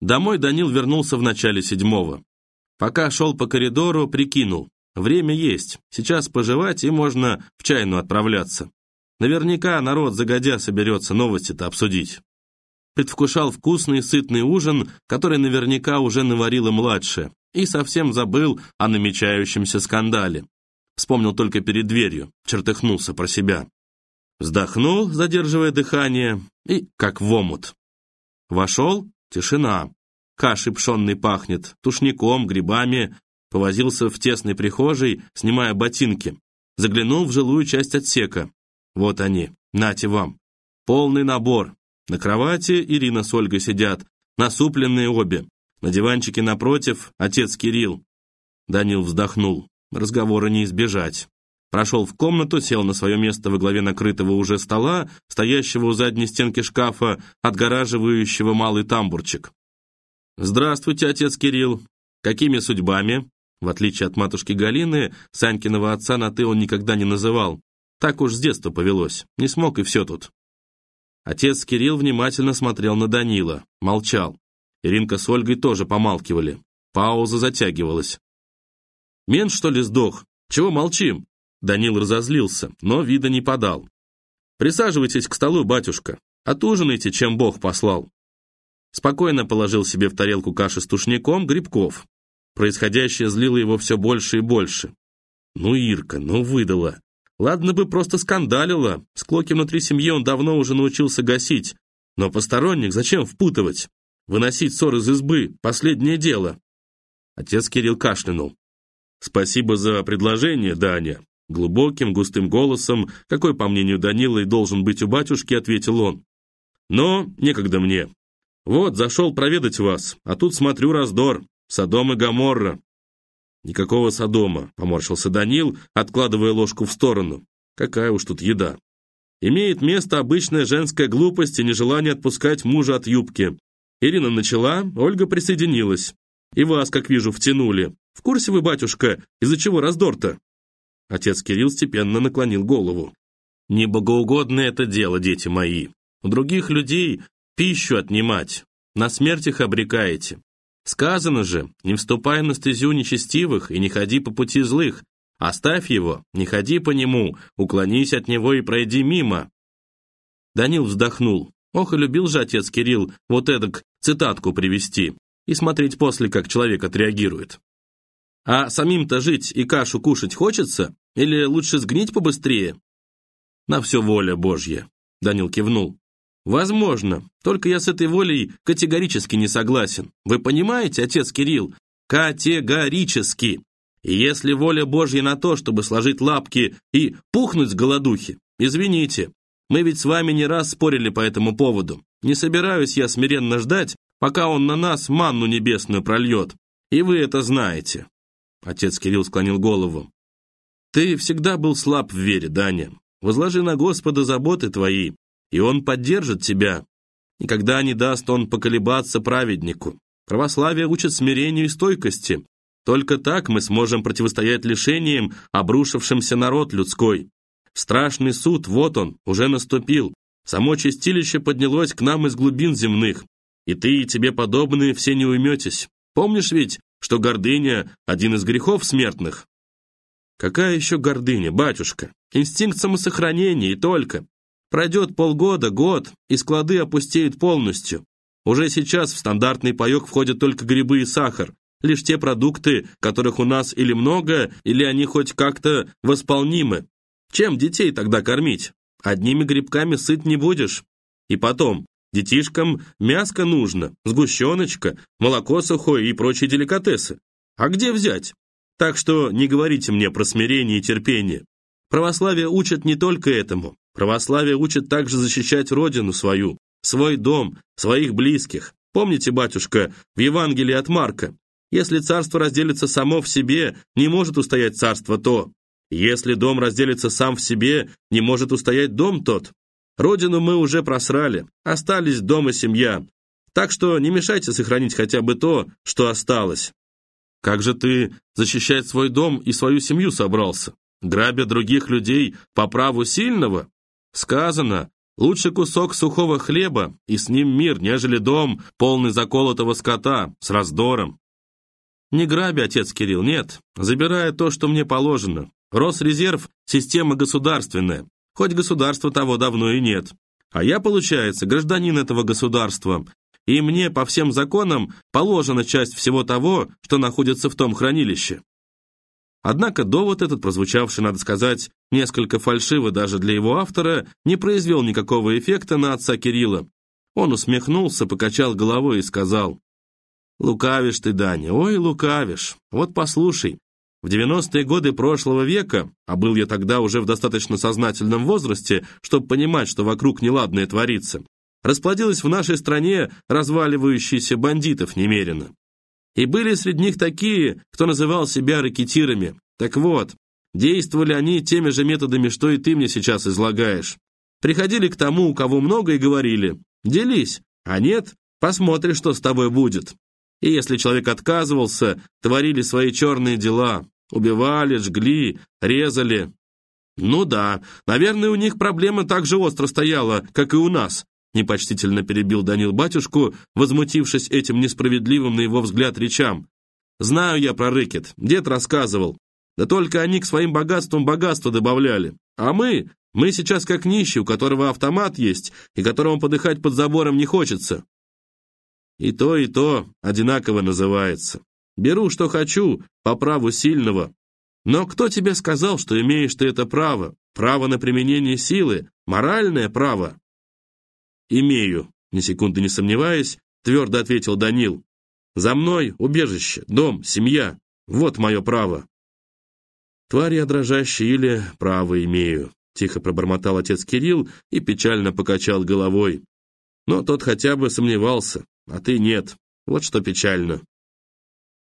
Домой Данил вернулся в начале седьмого. Пока шел по коридору, прикинул. Время есть, сейчас пожевать и можно в чайну отправляться. Наверняка народ загодя соберется новости-то обсудить. Предвкушал вкусный сытный ужин, который наверняка уже наварила младшая, и совсем забыл о намечающемся скандале. Вспомнил только перед дверью, чертыхнулся про себя. Вздохнул, задерживая дыхание, и как в омут. Вошел — тишина. Кашей пшенной пахнет, тушником, грибами. Повозился в тесной прихожей, снимая ботинки. Заглянул в жилую часть отсека. Вот они, нате вам. Полный набор. На кровати Ирина с Ольгой сидят, насупленные обе. На диванчике напротив отец Кирилл. Данил вздохнул. Разговора не избежать. Прошел в комнату, сел на свое место во главе накрытого уже стола, стоящего у задней стенки шкафа, отгораживающего малый тамбурчик. «Здравствуйте, отец Кирилл. Какими судьбами?» В отличие от матушки Галины, Санькиного отца на «ты» он никогда не называл. Так уж с детства повелось. Не смог, и все тут. Отец Кирилл внимательно смотрел на Данила, молчал. Иринка с Ольгой тоже помалкивали. Пауза затягивалась. «Мент, что ли, сдох? Чего молчим?» Данил разозлился, но вида не подал. «Присаживайтесь к столу, батюшка. Отужинайте, чем Бог послал». Спокойно положил себе в тарелку каши с тушняком грибков. Происходящее злило его все больше и больше. Ну, Ирка, ну выдала. Ладно бы просто скандалила. Склоки внутри семьи он давно уже научился гасить. Но посторонних зачем впутывать? Выносить ссор из избы – последнее дело. Отец Кирилл кашлянул. «Спасибо за предложение, Даня. Глубоким, густым голосом, какой, по мнению Данила, и должен быть у батюшки, ответил он. «Но некогда мне. Вот, зашел проведать вас, а тут смотрю раздор. Содом и Гоморра». «Никакого Содома», — поморщился Данил, откладывая ложку в сторону. «Какая уж тут еда». Имеет место обычная женская глупость и нежелание отпускать мужа от юбки. Ирина начала, Ольга присоединилась. И вас, как вижу, втянули. В курсе вы, батюшка, из-за чего раздор-то? Отец Кирилл степенно наклонил голову. «Не богоугодно это дело, дети мои. У других людей пищу отнимать. На смерть их обрекаете. Сказано же, не вступай на стезю нечестивых и не ходи по пути злых. Оставь его, не ходи по нему, уклонись от него и пройди мимо». Данил вздохнул. Ох, и любил же отец Кирилл вот эдак цитатку привести и смотреть после, как человек отреагирует. А самим-то жить и кашу кушать хочется? Или лучше сгнить побыстрее?» «На все воля Божья», — Данил кивнул. «Возможно, только я с этой волей категорически не согласен. Вы понимаете, отец Кирилл? Категорически! И если воля Божья на то, чтобы сложить лапки и пухнуть с голодухи, извините, мы ведь с вами не раз спорили по этому поводу. Не собираюсь я смиренно ждать, пока он на нас манну небесную прольет. И вы это знаете». Отец Кирилл склонил голову. Ты всегда был слаб в вере, Даня. Возложи на Господа заботы твои, и Он поддержит тебя. Никогда не даст Он поколебаться праведнику. Православие учит смирению и стойкости. Только так мы сможем противостоять лишениям, обрушившимся народ людской. Страшный суд, вот он, уже наступил. Само чистилище поднялось к нам из глубин земных. И ты, и тебе подобные все не уйметесь. Помнишь ведь, что гордыня – один из грехов смертных? Какая еще гордыня, батюшка? Инстинкт самосохранения и только. Пройдет полгода, год, и склады опустеют полностью. Уже сейчас в стандартный паек входят только грибы и сахар, лишь те продукты, которых у нас или много, или они хоть как-то восполнимы. Чем детей тогда кормить? Одними грибками сыт не будешь. И потом, детишкам мяско нужно, сгущеночка, молоко сухое и прочие деликатесы. А где взять? Так что не говорите мне про смирение и терпение. Православие учит не только этому. Православие учит также защищать родину свою, свой дом, своих близких. Помните, батюшка, в Евангелии от Марка, если царство разделится само в себе, не может устоять царство то. Если дом разделится сам в себе, не может устоять дом тот. Родину мы уже просрали, остались дом и семья. Так что не мешайте сохранить хотя бы то, что осталось. Как же ты защищать свой дом и свою семью собрался? Грабя других людей по праву сильного? Сказано, Лучше кусок сухого хлеба, и с ним мир, нежели дом, полный заколотого скота, с раздором. Не граби, отец Кирилл, нет. Забирая то, что мне положено. Росрезерв – система государственная, хоть государства того давно и нет. А я, получается, гражданин этого государства, и мне по всем законам положена часть всего того, что находится в том хранилище. Однако довод этот, прозвучавший, надо сказать, несколько фальшиво даже для его автора, не произвел никакого эффекта на отца Кирилла. Он усмехнулся, покачал головой и сказал, «Лукавишь ты, Даня, ой, лукавишь. Вот послушай, в 90-е годы прошлого века, а был я тогда уже в достаточно сознательном возрасте, чтобы понимать, что вокруг неладное творится, расплодилось в нашей стране разваливающиеся бандитов немерено. И были среди них такие, кто называл себя ракетирами. Так вот, действовали они теми же методами, что и ты мне сейчас излагаешь. Приходили к тому, у кого много, и говорили «делись», а нет, посмотри, что с тобой будет. И если человек отказывался, творили свои черные дела, убивали, жгли, резали. Ну да, наверное, у них проблема так же остро стояла, как и у нас, непочтительно перебил Данил батюшку, возмутившись этим несправедливым на его взгляд речам. «Знаю я про рэкет, дед рассказывал. Да только они к своим богатствам богатство добавляли. А мы, мы сейчас как нищий, у которого автомат есть, и которому подыхать под забором не хочется. И то, и то одинаково называется. Беру, что хочу, по праву сильного. Но кто тебе сказал, что имеешь ты это право? Право на применение силы? Моральное право? «Имею», ни секунды не сомневаясь, твердо ответил Данил. «За мной убежище, дом, семья. Вот мое право». «Тварь я дрожащая или право имею», тихо пробормотал отец Кирилл и печально покачал головой. Но тот хотя бы сомневался, а ты нет. Вот что печально.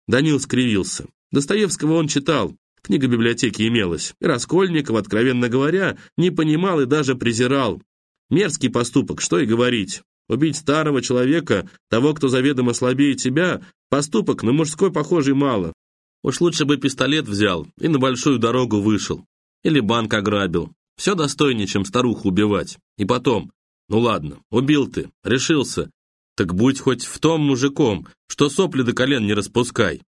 Данил скривился. Достоевского он читал, книга библиотеки имелась. И Раскольников, откровенно говоря, не понимал и даже презирал. Мерзкий поступок, что и говорить. Убить старого человека, того, кто заведомо слабее тебя, поступок на мужской похожий мало. Уж лучше бы пистолет взял и на большую дорогу вышел. Или банк ограбил. Все достойнее, чем старуху убивать. И потом, ну ладно, убил ты, решился. Так будь хоть в том мужиком, что сопли до колен не распускай.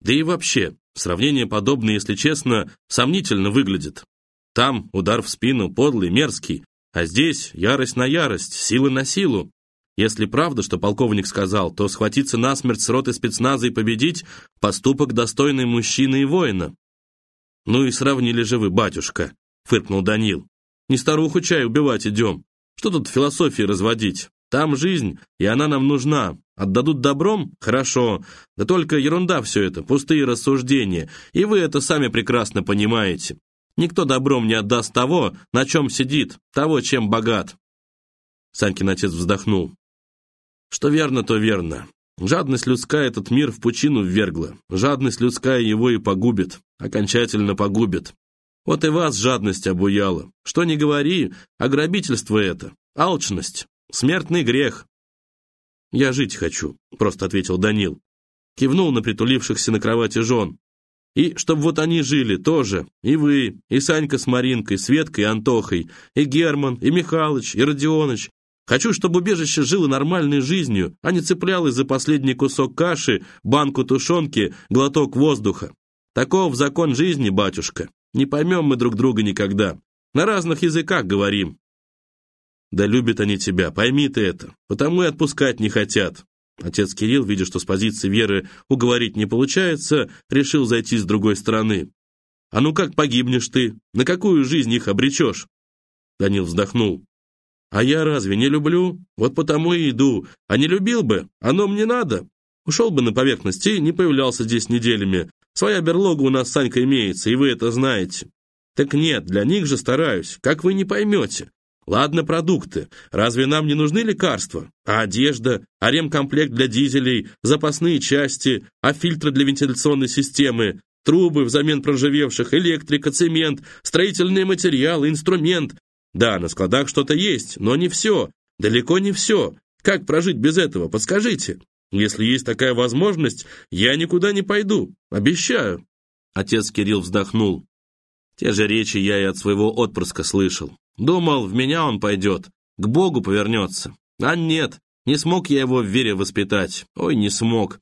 Да и вообще, сравнение подобное, если честно, сомнительно выглядит. Там удар в спину подлый, мерзкий, а здесь ярость на ярость, сила на силу. Если правда, что полковник сказал, то схватиться насмерть с роты спецназа и победить – поступок достойный мужчины и воина. «Ну и сравнили же вы, батюшка», – фыркнул Данил. «Не старуху чай убивать идем. Что тут философии разводить? Там жизнь, и она нам нужна. Отдадут добром? Хорошо. Да только ерунда все это, пустые рассуждения. И вы это сами прекрасно понимаете. Никто добром не отдаст того, на чем сидит, того, чем богат. Санькин отец вздохнул. Что верно, то верно. Жадность людская этот мир в пучину ввергла. Жадность людская его и погубит, окончательно погубит. Вот и вас жадность обуяла. Что не говори, ограбительство это, алчность, смертный грех. «Я жить хочу», — просто ответил Данил. Кивнул на притулившихся на кровати жен. И чтобы вот они жили тоже, и вы, и Санька с Маринкой, Светкой и Антохой, и Герман, и Михалыч, и Родионыч. Хочу, чтобы убежище жило нормальной жизнью, а не цеплялось за последний кусок каши, банку тушенки, глоток воздуха. Таков закон жизни, батюшка. Не поймем мы друг друга никогда. На разных языках говорим. Да любят они тебя, пойми ты это. Потому и отпускать не хотят. Отец Кирилл, видя, что с позиции веры уговорить не получается, решил зайти с другой стороны. «А ну как погибнешь ты? На какую жизнь их обречешь?» Данил вздохнул. «А я разве не люблю? Вот потому и иду. А не любил бы? Оно мне надо. Ушел бы на поверхность и не появлялся здесь неделями. Своя берлога у нас, Санька, имеется, и вы это знаете. Так нет, для них же стараюсь, как вы не поймете. Ладно, продукты. Разве нам не нужны лекарства? А одежда? А ремкомплект для дизелей? Запасные части? А фильтры для вентиляционной системы? Трубы взамен проживевших? Электрика, цемент? Строительные материалы? Инструмент? Да, на складах что-то есть, но не все. Далеко не все. Как прожить без этого? Подскажите. Если есть такая возможность, я никуда не пойду. Обещаю. Отец Кирилл вздохнул. Те же речи я и от своего отпрыска слышал. Думал, в меня он пойдет, к Богу повернется. А нет, не смог я его в вере воспитать. Ой, не смог.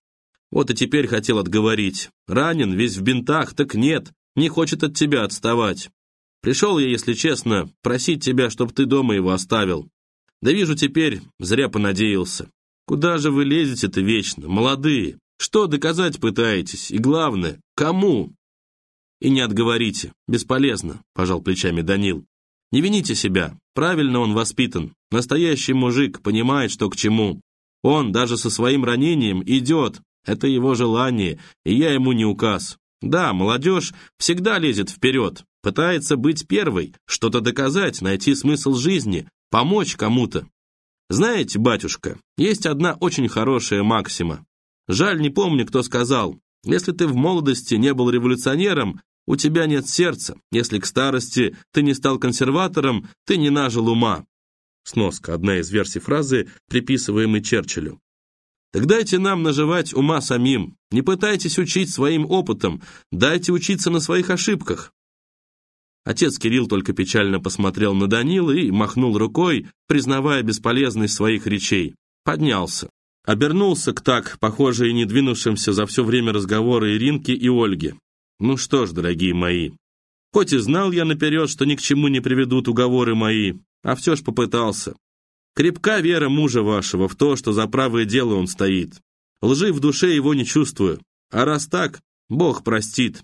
Вот и теперь хотел отговорить. Ранен, весь в бинтах, так нет, не хочет от тебя отставать. Пришел я, если честно, просить тебя, чтоб ты дома его оставил. Да вижу теперь, зря понадеялся. Куда же вы лезете-то вечно, молодые? Что доказать пытаетесь? И главное, кому? И не отговорите, бесполезно, пожал плечами Данил. Не вините себя, правильно он воспитан. Настоящий мужик понимает, что к чему. Он даже со своим ранением идет, это его желание, и я ему не указ. Да, молодежь всегда лезет вперед, пытается быть первой, что-то доказать, найти смысл жизни, помочь кому-то. Знаете, батюшка, есть одна очень хорошая максима. Жаль, не помню, кто сказал. Если ты в молодости не был революционером, у тебя нет сердца. Если к старости ты не стал консерватором, ты не нажил ума. Сноска, одна из версий фразы, приписываемой Черчиллю. Так дайте нам наживать ума самим. Не пытайтесь учить своим опытом, дайте учиться на своих ошибках. Отец Кирилл только печально посмотрел на Данила и махнул рукой, признавая бесполезность своих речей. Поднялся. Обернулся к так, похоже, и не двинувшимся за все время разговора Иринке и Ольге. Ну что ж, дорогие мои, хоть и знал я наперед, что ни к чему не приведут уговоры мои, а все ж попытался. Крепка вера мужа вашего в то, что за правое дело он стоит. Лжи в душе его не чувствую. А раз так, Бог простит.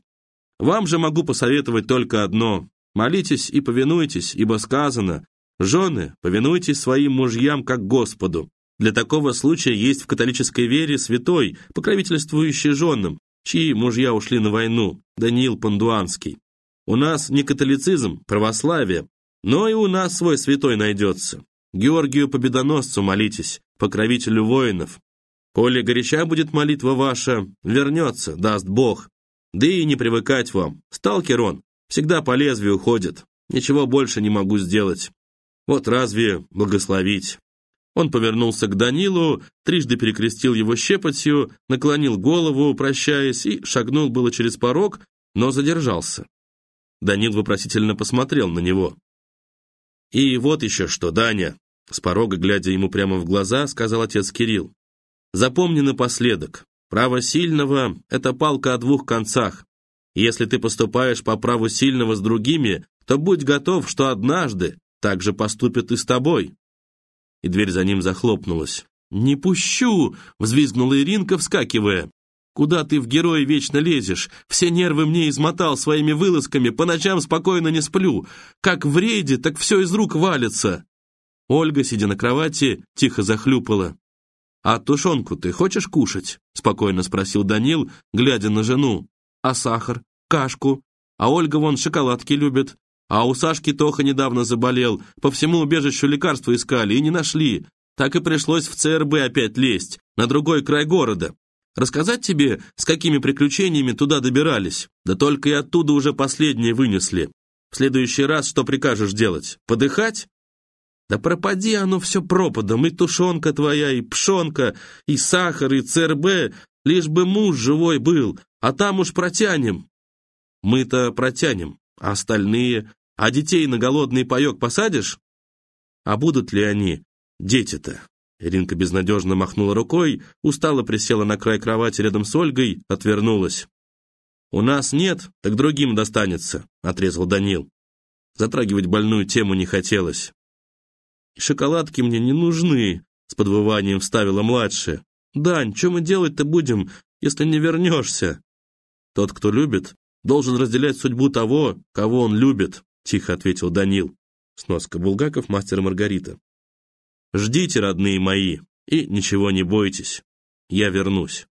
Вам же могу посоветовать только одно. Молитесь и повинуйтесь, ибо сказано, «Жены, повинуйтесь своим мужьям, как Господу». Для такого случая есть в католической вере святой, покровительствующий женам, чьи мужья ушли на войну, Даниил Пандуанский. У нас не католицизм, православие, но и у нас свой святой найдется. Георгию Победоносцу молитесь, покровителю воинов. Коли горяча будет молитва ваша, вернется, даст Бог. Да и не привыкать вам. Сталкер он, всегда по лезвию ходит. Ничего больше не могу сделать. Вот разве благословить? Он повернулся к Данилу, трижды перекрестил его щепотью, наклонил голову, прощаясь, и шагнул было через порог, но задержался. Данил вопросительно посмотрел на него. «И вот еще что, Даня!» С порога, глядя ему прямо в глаза, сказал отец Кирилл. «Запомни напоследок, право сильного — это палка о двух концах. Если ты поступаешь по праву сильного с другими, то будь готов, что однажды так же поступят и с тобой». И дверь за ним захлопнулась. «Не пущу!» — взвизгнула Иринка, вскакивая. «Куда ты в герои вечно лезешь? Все нервы мне измотал своими вылазками, по ночам спокойно не сплю. Как в рейде, так все из рук валится. Ольга, сидя на кровати, тихо захлюпала. «А тушенку ты хочешь кушать?» — спокойно спросил Данил, глядя на жену. «А сахар? Кашку? А Ольга вон шоколадки любит. А у Сашки Тоха недавно заболел. По всему убежищу лекарства искали и не нашли. Так и пришлось в ЦРБ опять лезть, на другой край города. Рассказать тебе, с какими приключениями туда добирались? Да только и оттуда уже последние вынесли. В следующий раз что прикажешь делать? Подыхать? Да пропади оно все пропадом, и тушенка твоя, и пшенка, и сахар, и ЦРБ, лишь бы муж живой был, а там уж протянем. Мы-то протянем, а остальные, а детей на голодный паек посадишь? А будут ли они, дети-то? Иринка безнадежно махнула рукой, устало присела на край кровати рядом с Ольгой, отвернулась. «У нас нет, так другим достанется», — отрезал Данил. Затрагивать больную тему не хотелось. «Шоколадки мне не нужны», — с подвыванием вставила младшая. «Дань, что мы делать-то будем, если не вернешься?» «Тот, кто любит, должен разделять судьбу того, кого он любит», — тихо ответил Данил. Сноска Булгаков, мастер Маргарита. «Ждите, родные мои, и ничего не бойтесь. Я вернусь».